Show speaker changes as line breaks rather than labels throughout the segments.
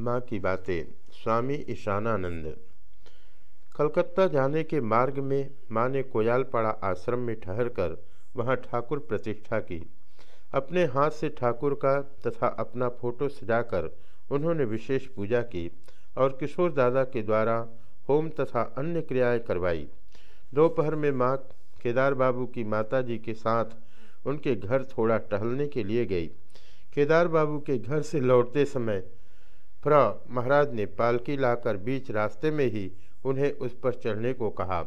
माँ की बातें। स्वामी ईशानानंद। कलकत्ता जाने के मार्ग में माँ ने कोयालपाड़ा आश्रम में ठहरकर वहाँ ठाकुर प्रतिष्ठा की। अपने हाथ से ठाकुर का तथा अपना फ़ोटो सजाकर उन्होंने विशेष पूजा की और किशोर दादा के द्वारा होम तथा अन्य क्रियाएँ करवाई। दोपहर में माँ केदार बाबू की माताजी के साथ उनके घर थोड़ा टहलने के लिए गई। केदार बाबू के घर से लौटते समय प्र. महाराज ने पालकी लाकर बीच रास्ते में ही उन्हें उस पर चढ़ने को कहा।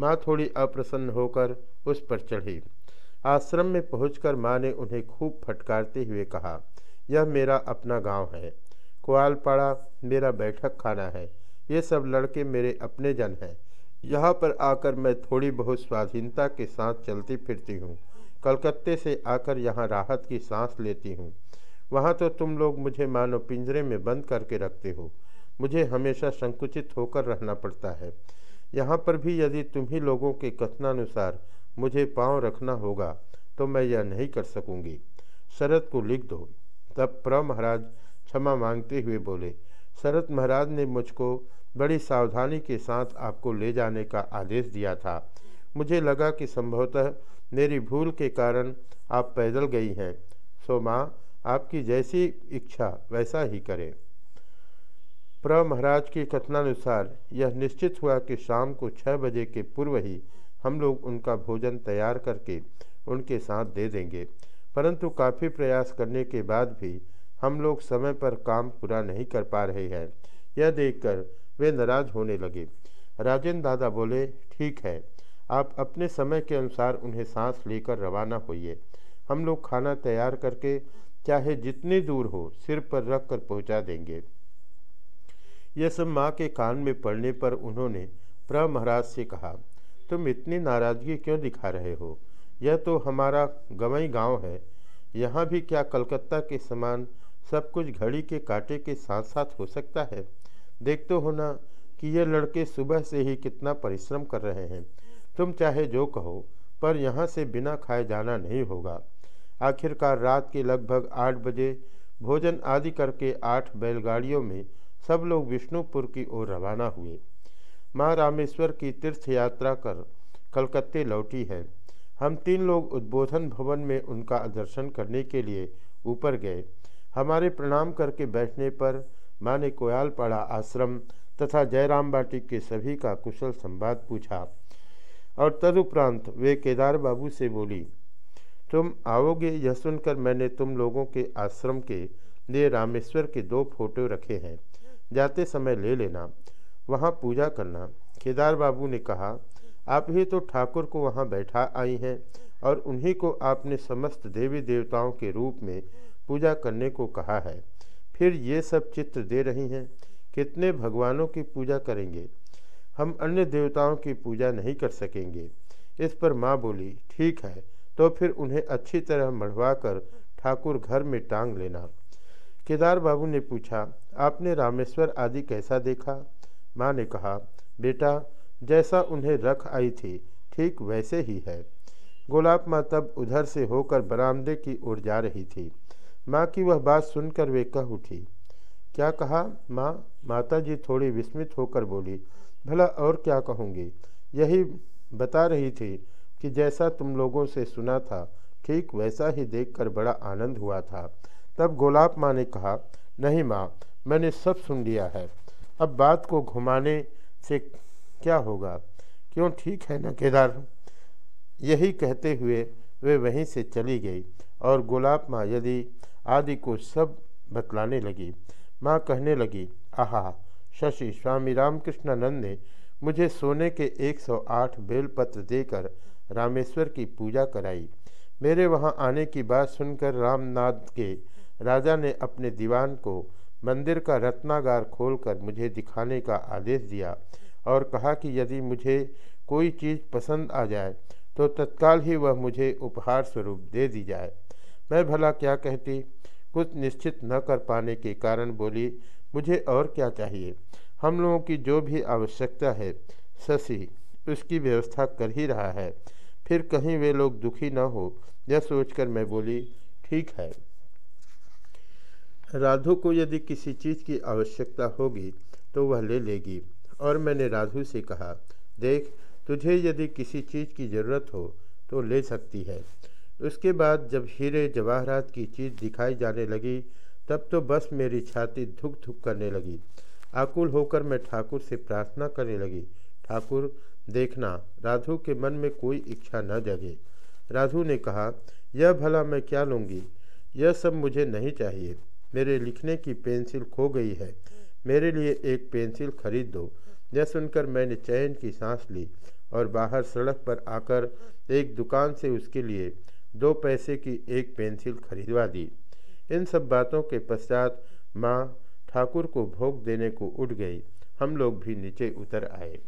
माँ थोड़ी अप्रसन्न होकर उस पर चढ़ी। आश्रम में पहुंचकर माँ ने उन्हें खूब फटकारते हुए कहा, यह मेरा अपना गाँव है। कोआलपाड़ा मेरा बैठक खाना है। ये सब लड़के मेरे अपने जन हैं। यहाँ पर आकर मैं थोड़ी बहुत स्वाधीनता के साथ चलती फिरती हूँ। कलकत्ते से आकर यहाँ राहत की सांस लेती हूँ। वहाँ तो तुम लोग मुझे मानो पिंजरे में बंद करके रखते हो। मुझे हमेशा संकुचित होकर रहना पड़ता है। यहाँ पर भी यदि तुम्ही लोगों के कथनानुसार मुझे पाँव रखना होगा तो मैं यह नहीं कर सकूँगी। शरद को लिख दो। तब प्र महाराज क्षमा मांगते हुए बोले शरद महाराज ने मुझको बड़ी सावधानी के साथ आपको ले जाने का आदेश दिया था। मुझे लगा कि संभवतः मेरी भूल के कारण आप पैदल गई हैं। सो माँ, आपकी जैसी इच्छा वैसा ही करें। प्र महाराज की कथनानुसार, यह निश्चित हुआ कि शाम को छः बजे के पूर्व ही हम लोग उनका भोजन तैयार करके उनके साथ दे देंगे। परंतु काफ़ी प्रयास करने के बाद भी हम लोग समय पर काम पूरा नहीं कर पा रहे हैं। यह देखकर वे नाराज़ होने लगे। राजेंद्र दादा बोले, ठीक है, आप अपने समय के अनुसार उन्हें सांस लेकर रवाना होइए। हम लोग खाना तैयार करके चाहे जितनी दूर हो सिर पर रख कर पहुँचा देंगे। यह सब माँ के कान में पड़ने पर उन्होंने प्र महाराज से कहा, तुम इतनी नाराज़गी क्यों दिखा रहे हो? यह तो हमारा गवई गाँव है। यहाँ भी क्या कलकत्ता के समान सब कुछ घड़ी के कांटे के साथ साथ हो सकता है? देखते हो ना कि ये लड़के सुबह से ही कितना परिश्रम कर रहे हैं। तुम चाहे जो कहो, पर यहाँ से बिना खाए जाना नहीं होगा। आखिरकार रात के लगभग आठ बजे भोजन आदि करके आठ बैलगाड़ियों में सब लोग विष्णुपुर की ओर रवाना हुए। माँ रामेश्वर की तीर्थ यात्रा कर कलकत्ते लौटी है। हम तीन लोग उद्बोधन भवन में उनका दर्शन करने के लिए ऊपर गए। हमारे प्रणाम करके बैठने पर माँ ने कोयालपाड़ा आश्रम तथा जयराम बाटी के सभी का कुशल संवाद पूछा और तदुपरांत वे केदार बाबू से बोली तुम आओगे यह सुनकर मैंने तुम लोगों के आश्रम के लिए रामेश्वर के दो फ़ोटो रखे हैं। जाते समय ले लेना, वहाँ पूजा करना। केदार बाबू ने कहा, आप ही तो ठाकुर को वहाँ बैठा आई हैं और उन्हीं को आपने समस्त देवी देवताओं के रूप में पूजा करने को कहा है। फिर ये सब चित्र दे रही हैं, कितने भगवानों की पूजा करेंगे? हम अन्य देवताओं की पूजा नहीं कर सकेंगे। इस पर माँ बोली, ठीक है तो फिर उन्हें अच्छी तरह मढ़वा कर ठाकुर घर में टांग लेना। केदार बाबू ने पूछा, आपने रामेश्वर आदि कैसा देखा? माँ ने कहा, बेटा, जैसा उन्हें रख आई थी, ठीक वैसे ही है। गोलाब माँ तब उधर से होकर बरामदे की ओर जा रही थी। माँ की वह बात सुनकर वे कह उठी, क्या कहा माँ? माता जी थोड़ी विस्मित होकर बोली, भला और क्या कहूँगी? यही बता रही थी कि जैसा तुम लोगों से सुना था, ठीक वैसा ही देखकर बड़ा आनंद हुआ था। तब गोलाब माँ ने कहा, नहीं माँ, मैंने सब सुन लिया है। अब बात को घुमाने से क्या होगा? क्यों ठीक है न केदार? यही कहते हुए वे वहीं से चली गई और गुलाब माँ यदि आदि को सब बतलाने लगी, माँ कहने लगी, आहा, शशि स्वामी रामकृष्णानंद ने मुझे सोने के 108 बेलपत्र देकर रामेश्वर की पूजा कराई। मेरे वहाँ आने की बात सुनकर रामनाथ के राजा ने अपने दीवान को मंदिर का रत्नागार खोलकर मुझे दिखाने का आदेश दिया और कहा कि यदि मुझे कोई चीज़ पसंद आ जाए तो तत्काल ही वह मुझे उपहार स्वरूप दे दी जाए। मैं भला क्या कहती? कुछ निश्चित न कर पाने के कारण बोली, मुझे और क्या चाहिए? हम लोगों की जो भी आवश्यकता है, शशि, उसकी व्यवस्था कर ही रहा है। फिर कहीं वे लोग दुखी न हो, यह सोचकर मैं बोली, ठीक है। राधु को यदि किसी चीज़ की आवश्यकता होगी तो वह ले लेगी। और मैंने राधु से कहा, देख, तुझे यदि किसी चीज़ की ज़रूरत हो तो ले सकती है। उसके बाद जब हीरे जवाहरात की चीज़ दिखाई जाने लगी, तब तो बस मेरी छाती धुक धुक करने लगी। आकुल होकर मैं ठाकुर से प्रार्थना करने लगी, ठाकुर देखना, राधु के मन में कोई इच्छा न जगे। राधु ने कहा, यह भला मैं क्या लूँगी? यह सब मुझे नहीं चाहिए। मेरे लिखने की पेंसिल खो गई है। मेरे लिए एक पेंसिल खरीद दो। यह सुनकर मैंने चैन की सांस ली और बाहर सड़क पर आकर एक दुकान से उसके लिए दो पैसे की एक पेंसिल खरीदवा दी। इन सब बातों के पश्चात माँ ठाकुर को भोग देने को उठ गई। हम लोग भी नीचे उतर आए।